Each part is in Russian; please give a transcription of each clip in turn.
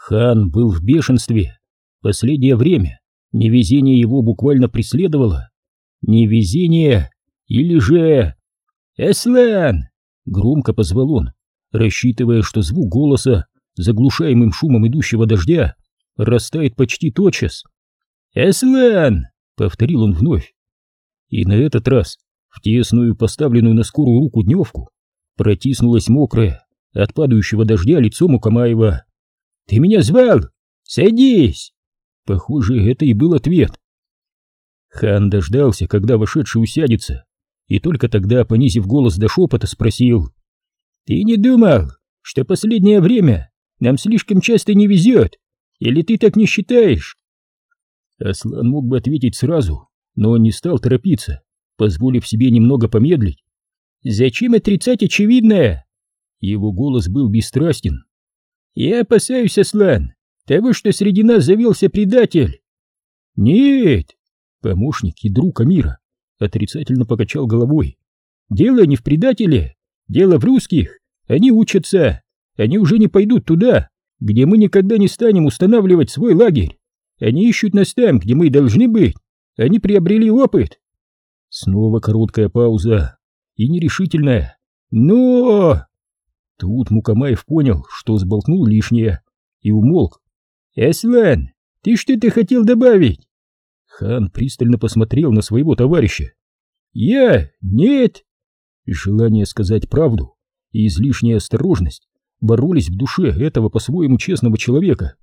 Хан был в бешенстве. Последнее время невезение его буквально преследовало. Невезение или же... «Эслан!» — громко позвал он, рассчитывая, что звук голоса, заглушаемым шумом идущего дождя, растает почти тотчас. «Эслан!» — повторил он вновь. И на этот раз в тесную, поставленную на скорую руку дневку, протиснулась мокрая от падающего дождя лицо Мукамаева. «Ты меня звал? Садись!» Похоже, это и был ответ. Хан дождался, когда вошедший усядется, и только тогда, понизив голос до шепота, спросил. «Ты не думал, что последнее время нам слишком часто не везет? Или ты так не считаешь?» Аслан мог бы ответить сразу, но он не стал торопиться, позволив себе немного помедлить. «Зачем отрицать очевидное?» Его голос был бесстрастен. «Я опасаюсь, Аслан, того, что среди нас завелся предатель». «Нет!» Помощник и друг Амира отрицательно покачал головой. «Дело не в предателе, дело в русских. Они учатся, они уже не пойдут туда, где мы никогда не станем устанавливать свой лагерь. Они ищут нас там, где мы должны быть. Они приобрели опыт». Снова короткая пауза и нерешительная. «Но...» Тут Мукамаев понял, что сболтнул лишнее, и умолк. «Эслан, ты что-то хотел добавить?» Хан пристально посмотрел на своего товарища. «Я? Нет!» Желание сказать правду и излишняя осторожность боролись в душе этого по-своему честного человека.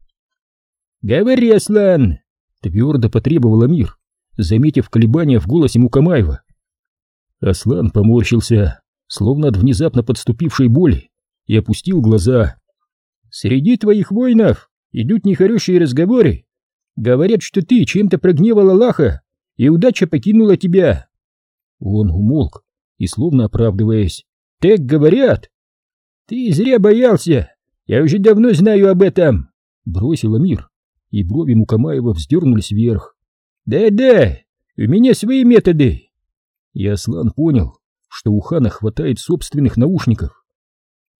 «Говори, Аслан!» — твердо потребовал Амир, заметив колебания в голосе Мукамаева. Аслан поморщился, словно от внезапно подступившей боли, и опустил глаза. «Среди твоих воинов идут нехорошие разговоры Говорят, что ты чем-то прогневал Аллаха, и удача покинула тебя. Он умолк и, словно оправдываясь, так говорят. Ты зря боялся, я уже давно знаю об этом, бросил Амир, и брови Мукамаева вздернулись вверх. Да-да, у меня свои методы. И Аслан понял, что у хана хватает собственных наушников.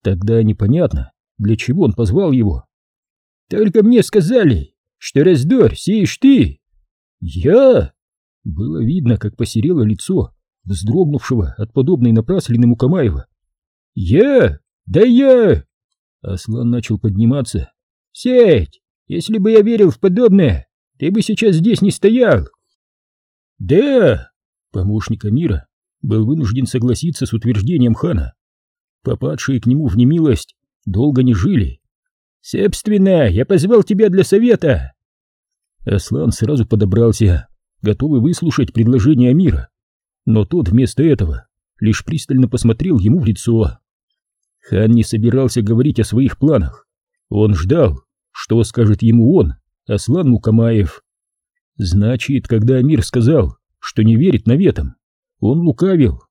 Тогда непонятно, для чего он позвал его. Только мне сказали, что раздорь сеешь ты. Я? Было видно, как посерело лицо вздрогнувшего от подобной напраслины Мукамаева. Я? Да я! Аслан начал подниматься. Сядь! Если бы я верил в подобное, ты бы сейчас здесь не стоял. Да! Помощник Амира был вынужден согласиться с утверждением хана. Попадшие к нему в немилость долго не жили, «Собственно, я позвал тебя для совета!» Аслан сразу подобрался, готовый выслушать предложение Амира, но тот вместо этого лишь пристально посмотрел ему в лицо. Хан не собирался говорить о своих планах. Он ждал, что скажет ему он, Аслан Мукамаев. Значит, когда Амир сказал, что не верит наветам, он лукавил.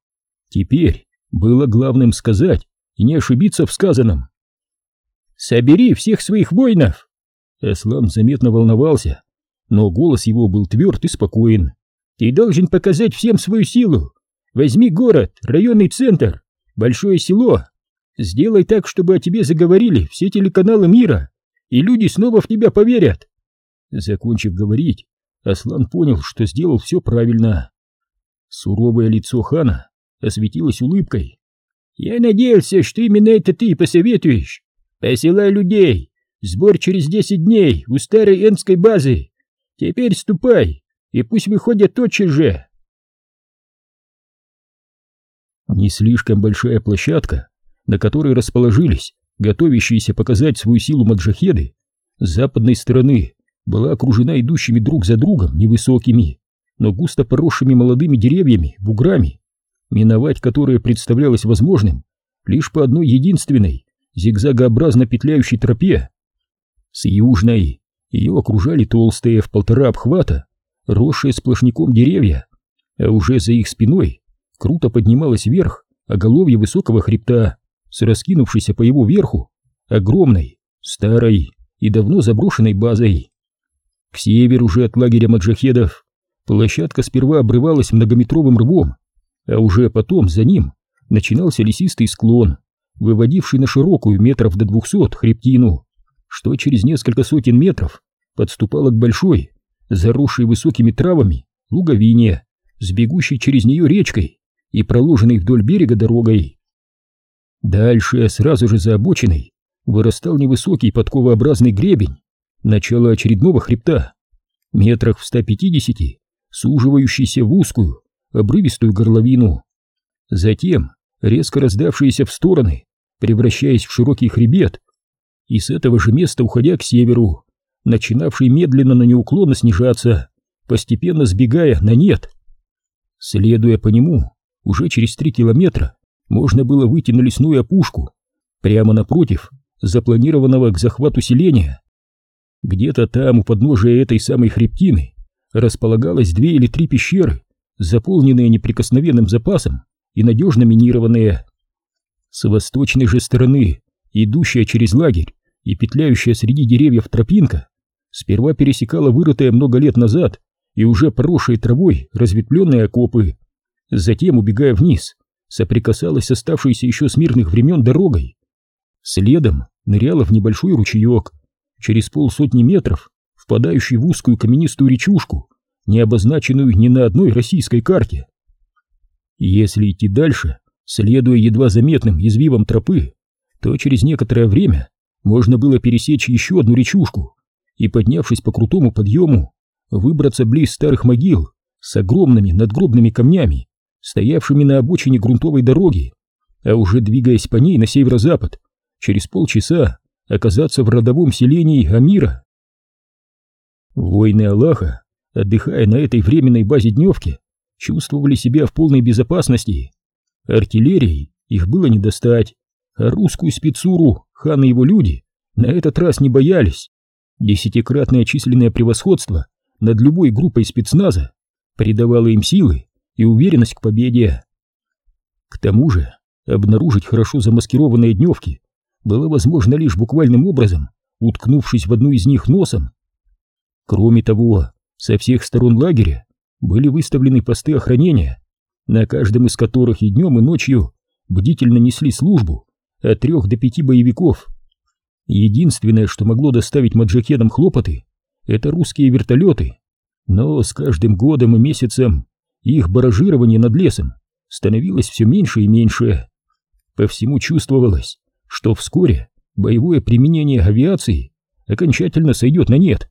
Теперь было главным сказать и не ошибиться в сказанном. Собери всех своих воинов!» Аслан заметно волновался, но голос его был тверд и спокоен. «Ты должен показать всем свою силу! Возьми город, районный центр, большое село. Сделай так, чтобы о тебе заговорили все телеканалы мира, и люди снова в тебя поверят!» Закончив говорить, Аслан понял, что сделал все правильно. Суровое лицо хана осветилось улыбкой. «Я надеялся, что именно это ты посоветуешь. Посылай людей! Сбор через десять дней у старой энской базы! Теперь ступай, и пусть выходят тотчас же!» Не слишком большая площадка, на которой расположились готовящиеся показать свою силу маджахеды, с западной стороны была окружена идущими друг за другом невысокими, но густо поросшими молодыми деревьями, буграми, миновать которые представлялось возможным лишь по одной единственной, зигзагообразно петляющей тропе. С южной ее окружали толстые в полтора обхвата, росшие сплошняком деревья, а уже за их спиной круто поднималась вверх оголовье высокого хребта с раскинувшейся по его верху огромной, старой и давно заброшенной базой. К северу же от лагеря маджахедов площадка сперва обрывалась многометровым рвом, а уже потом за ним начинался лесистый склон, выводивший на широкую метров до двухсот хребтину. что через несколько сотен метров подступала к большой, заросшей высокими травами, луговине, с бегущей через нее речкой и проложенной вдоль берега дорогой. Дальше, сразу же за обочиной, вырастал невысокий подковообразный гребень, начало очередного хребта, метрах в 150, суживающийся в узкую, обрывистую горловину. Затем резко раздавшиеся в стороны, превращаясь в широкий хребет, и с этого же места уходя к северу, начинавший медленно, но неуклонно снижаться, постепенно сбегая на нет. Следуя по нему, уже через три километра можно было выйти на лесную опушку, прямо напротив запланированного к захвату селения. Где-то там, у подножия этой самой хребтины, располагалось две или три пещеры, заполненные неприкосновенным запасом и надежно минированные. С восточной же стороны, идущая через лагерь и петляющая среди деревьев тропинка, сперва пересекала вырытые много лет назад и уже поросшие травой разветвленные окопы, затем, убегая вниз, соприкасалась с оставшейся еще с мирных времен дорогой. Следом ныряла в небольшой ручеек, через полсотни метров, впадающий в узкую каменистую речушку, не обозначенную ни на одной российской карте. Если идти дальше, следуя едва заметным извивам тропы, то через некоторое время можно было пересечь еще одну речушку и, поднявшись по крутому подъему, выбраться близ старых могил с огромными надгробными камнями, стоявшими на обочине грунтовой дороги, а уже двигаясь по ней на северо-запад, через полчаса оказаться в родовом селении Амира. Воины Аллаха, отдыхая на этой временной базе дневки, чувствовали себя в полной безопасности. Артиллерией их было не достать, а русскую спецуру хан и его люди на этот раз не боялись. Десятикратное численное превосходство над любой группой спецназа придавало им силы и уверенность к победе. К тому же обнаружить хорошо замаскированные дневки было возможно лишь буквальным образом, уткнувшись в одну из них носом. Кроме того, со всех сторон лагеря были выставлены посты охранения, на каждом из которых и днем, и ночью бдительно несли службу от трех до пяти боевиков. Единственное, что могло доставить маджахедам хлопоты, это русские вертолеты, но с каждым годом и месяцем их баражирование над лесом становилось все меньше и меньше. По всему чувствовалось, что вскоре боевое применение авиации окончательно сойдет на нет.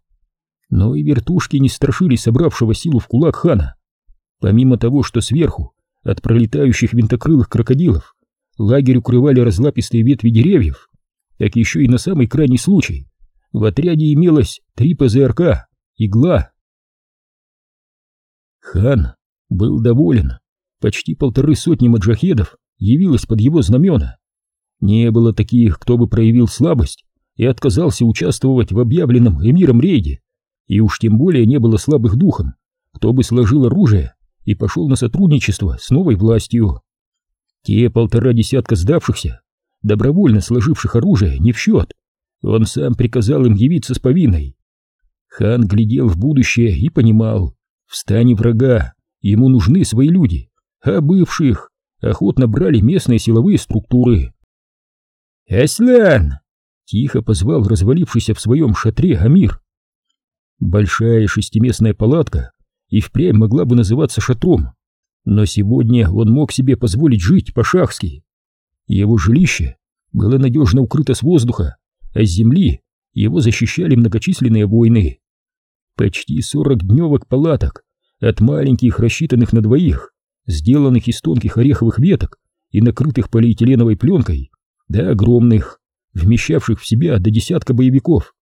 Но и вертушки не страшили собравшего силу в кулак хана. Помимо того, что сверху, от пролетающих винтокрылых крокодилов, лагерь укрывали разлапистые ветви деревьев, так еще и на самый крайний случай в отряде имелось три ПЗРК, игла. Хан был доволен. Почти полторы сотни маджахедов явилось под его знамена. Не было таких, кто бы проявил слабость и отказался участвовать в объявленном эмиром рейде. И уж тем более не было слабых духом, кто бы сложил оружие и пошел на сотрудничество с новой властью. Те полтора десятка сдавшихся, добровольно сложивших оружие, не в счет. Он сам приказал им явиться с повинной. Хан глядел в будущее и понимал, в стане врага ему нужны свои люди, а бывших охотно брали местные силовые структуры. «Эслен!» — тихо позвал развалившийся в своем шатре Амир. Большая шестиместная палатка и впрямь могла бы называться шатром, но сегодня он мог себе позволить жить по-шахски. Его жилище было надежно укрыто с воздуха, а с земли его защищали многочисленные войны. Почти сорок дневок палаток, от маленьких, рассчитанных на двоих, сделанных из тонких ореховых веток и накрытых полиэтиленовой пленкой, до огромных, вмещавших в себя до десятка боевиков,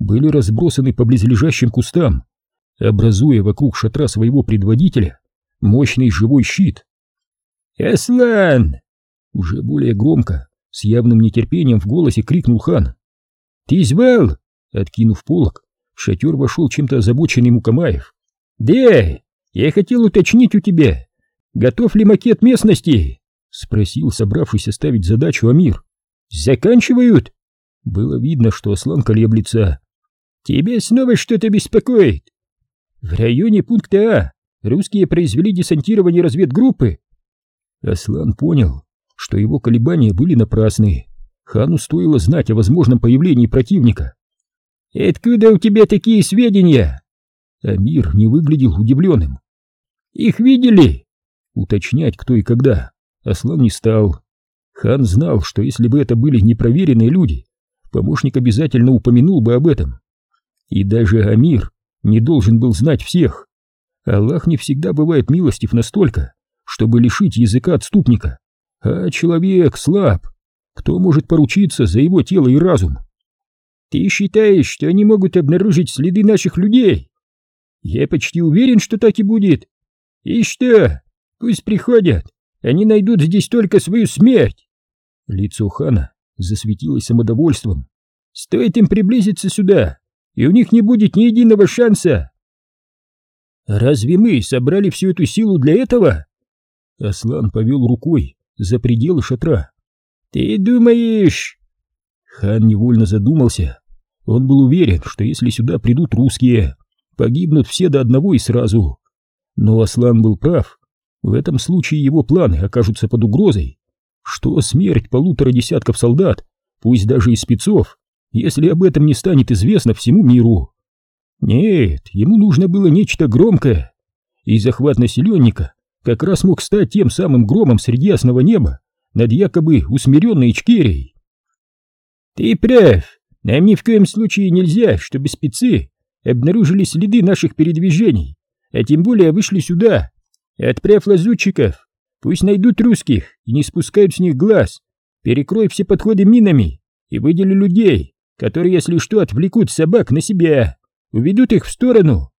были разбросаны по близлежащим кустам, образуя вокруг шатра своего предводителя мощный живой щит. «Эслан!» Уже более громко, с явным нетерпением в голосе крикнул хан. «Ты звал?» Откинув полок, в шатер вошел чем-то озабоченный Мукамаев. «Да, я хотел уточнить у тебя, готов ли макет местности?» Спросил собравшийся ставить задачу Амир. «Заканчивают?» Было видно, что Аслан колеблется. «Тебя снова что-то беспокоит?» «В районе пункта А русские произвели десантирование разведгруппы». Аслан понял, что его колебания были напрасны. Хану стоило знать о возможном появлении противника. «Откуда у тебя такие сведения?» Амир не выглядел удивленным. «Их видели?» Уточнять, кто и когда, Аслан не стал. Хан знал, что если бы это были непроверенные люди, помощник обязательно упомянул бы об этом. И даже Амир не должен был знать всех. Аллах не всегда бывает милостив настолько, чтобы лишить языка отступника, а человек слаб. Кто может поручиться за его тело и разум? Ты считаешь, что они могут обнаружить следы наших людей? Я почти уверен, что так и будет. И что? Пусть приходят. Они найдут здесь только свою смерть. Лицо хана засветилось самодовольством. Стоит им приблизиться сюда, и у них не будет ни единого шанса. Разве мы собрали всю эту силу для этого? Аслан повел рукой за пределы шатра. Ты думаешь... Хан невольно задумался. Он был уверен, что если сюда придут русские, погибнут все до одного и сразу. Но Аслан был прав. В этом случае его планы окажутся под угрозой. Что смерть полутора десятков солдат, пусть даже и спецов, если об этом не станет известно всему миру? Нет, ему нужно было нечто громкое. И захват населенника как раз мог стать тем самым громом среди ясного неба над якобы усмиренной Ичкерией. Ты прав, нам ни в коем случае нельзя, чтобы спецы обнаружили следы наших передвижений, а тем более вышли сюда, отправь лазутчиков, пусть найдут русских и не спускают с них глаз, перекрой все подходы минами и выдели людей, которые, если что, отвлекут собак на себя, уведут их в сторону.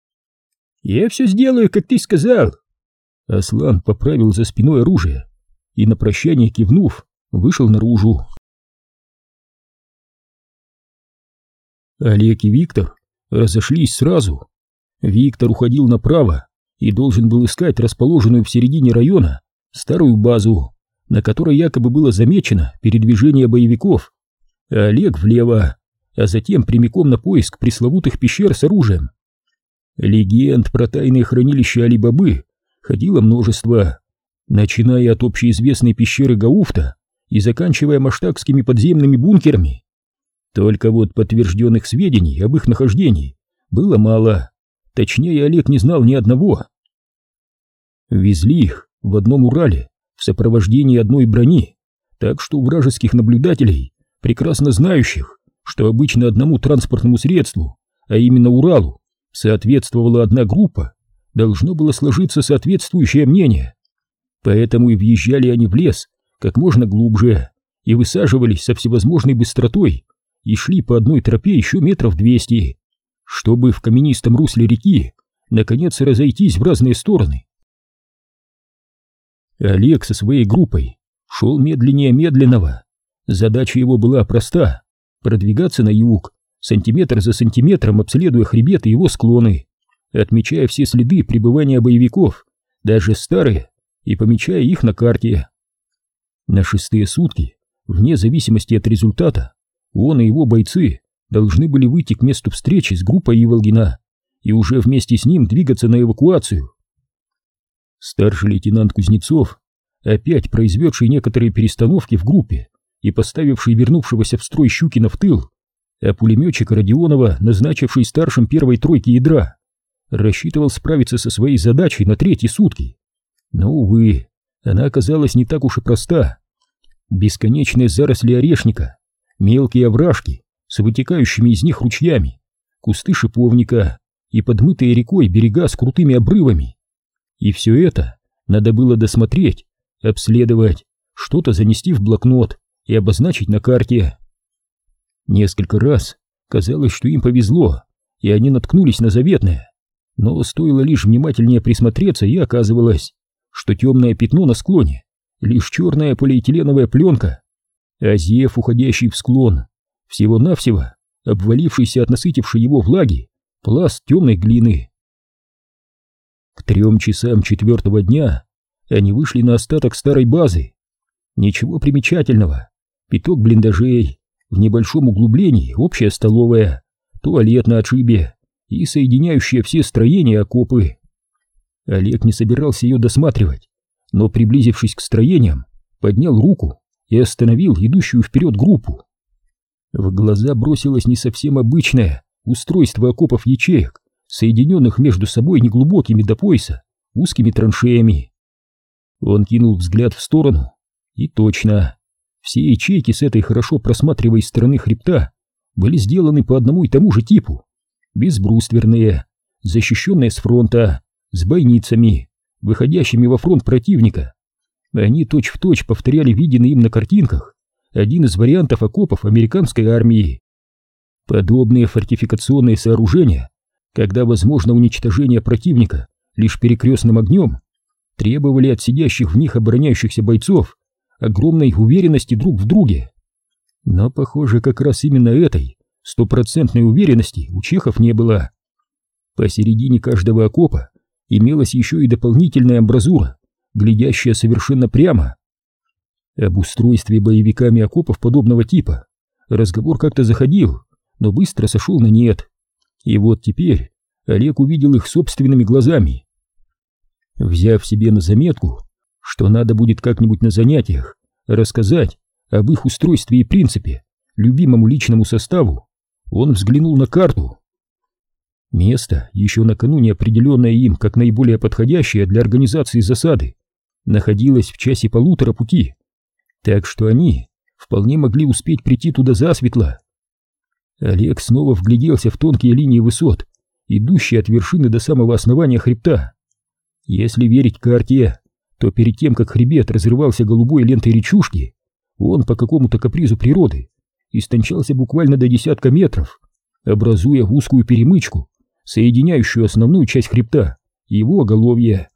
Я все сделаю, как ты сказал. Аслан поправил за спиной оружие и на прощание кивнув, вышел наружу. Олег и Виктор разошлись сразу. Виктор уходил направо и должен был искать расположенную в середине района старую базу, на которой якобы было замечено передвижение боевиков, Олег влево, а затем прямиком на поиск пресловутых пещер с оружием. Легенд про тайные хранилища Али-Бабы ходило множество, начиная от общеизвестной пещеры Гауфта и заканчивая маштагскими подземными бункерами. Только вот подтвержденных сведений об их нахождении было мало, точнее Олег не знал ни одного. Везли их в одном Урале в сопровождении одной брони, так что у вражеских наблюдателей, прекрасно знающих, что обычно одному транспортному средству, а именно Уралу, соответствовала одна группа, должно было сложиться соответствующее мнение. Поэтому и въезжали они в лес как можно глубже и высаживались со всевозможной быстротой и шли по одной тропе еще метров двести, чтобы в каменистом русле реки наконец разойтись в разные стороны. Олег со своей группой шел медленнее медленного. Задача его была проста — продвигаться на юг, сантиметр за сантиметром обследуя хребет и его склоны, отмечая все следы пребывания боевиков, даже старые, и помечая их на карте. На шестые сутки, вне зависимости от результата, он и его бойцы должны были выйти к месту встречи с группой Иволгина и уже вместе с ним двигаться на эвакуацию. Старший лейтенант Кузнецов, опять произведший некоторые перестановки в группе и поставивший вернувшегося в строй Щукина в тыл, а пулеметчик Родионова, назначивший старшим первой тройки ядра, рассчитывал справиться со своей задачей на третьи сутки. Но, увы, она оказалась не так уж и проста. Бесконечные заросли орешника, мелкие овражки с вытекающими из них ручьями, кусты шиповника и подмытые рекой берега с крутыми обрывами. И все это надо было досмотреть, обследовать, что-то занести в блокнот и обозначить на карте. Несколько раз казалось, что им повезло, и они наткнулись на заветное, но стоило лишь внимательнее присмотреться, и оказывалось, что темное пятно на склоне — лишь черная полиэтиленовая пленка, а зев, уходящий в склон, всего-навсего обвалившийся от насытившей его влаги пласт темной глины. К трем часам четвертого дня они вышли на остаток старой базы. Ничего примечательного. Пяток блиндажей, в небольшом углублении общая столовая, туалет на отшибе и соединяющие все строения окопы. Олег не собирался ее досматривать, но, приблизившись к строениям, поднял руку и остановил идущую вперед группу. В глаза бросилась не совсем обычная, устройство окопов ячеек, соединенных между собой неглубокими до пояса узкими траншеями. Он кинул взгляд в сторону, и точно, все ячейки с этой хорошо просматриваемой стороны хребта были сделаны по одному и тому же типу, безбрустверные, защищенные с фронта, с бойницами, выходящими во фронт противника. Они точь-в-точь точь повторяли виденный им на картинках один из вариантов окопов американской армии. Подобные фортификационные сооружения, когда возможно уничтожение противника лишь перекрестным огнем, требовали от сидящих в них обороняющихся бойцов огромной уверенности друг в друге. Но, похоже, как раз именно этой стопроцентной уверенности у чехов не было. Посередине каждого окопа имелась еще и дополнительная амбразура, глядящая совершенно прямо. Об устройстве боевиками окопов подобного типа разговор как-то заходил, но быстро сошел на нет. И вот теперь Олег увидел их собственными глазами. Взяв себе на заметку, что надо будет как-нибудь на занятиях рассказать об их устройстве и принципе любимому личному составу, он взглянул на карту. Место, еще накануне определенное им как наиболее подходящее для организации засады, находилось в часе полутора пути, так что они вполне могли успеть прийти туда засветло. Олег снова вгляделся в тонкие линии высот, идущие от вершины до самого основания хребта. Если верить карте, то перед тем, как хребет разрывался голубой лентой речушки, он по какому-то капризу природы истончался буквально до десятка метров, образуя узкую перемычку, соединяющую основную часть хребта и его оголовье.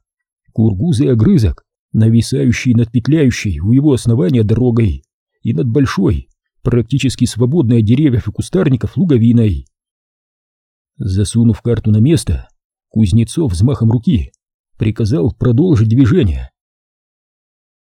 Кургузый огрызок, нависающий над петляющей у его основания дорогой и над большой, практически свободной от деревьев и кустарников луговиной. Засунув карту на место, Кузнецов взмахом руки приказал продолжить движение.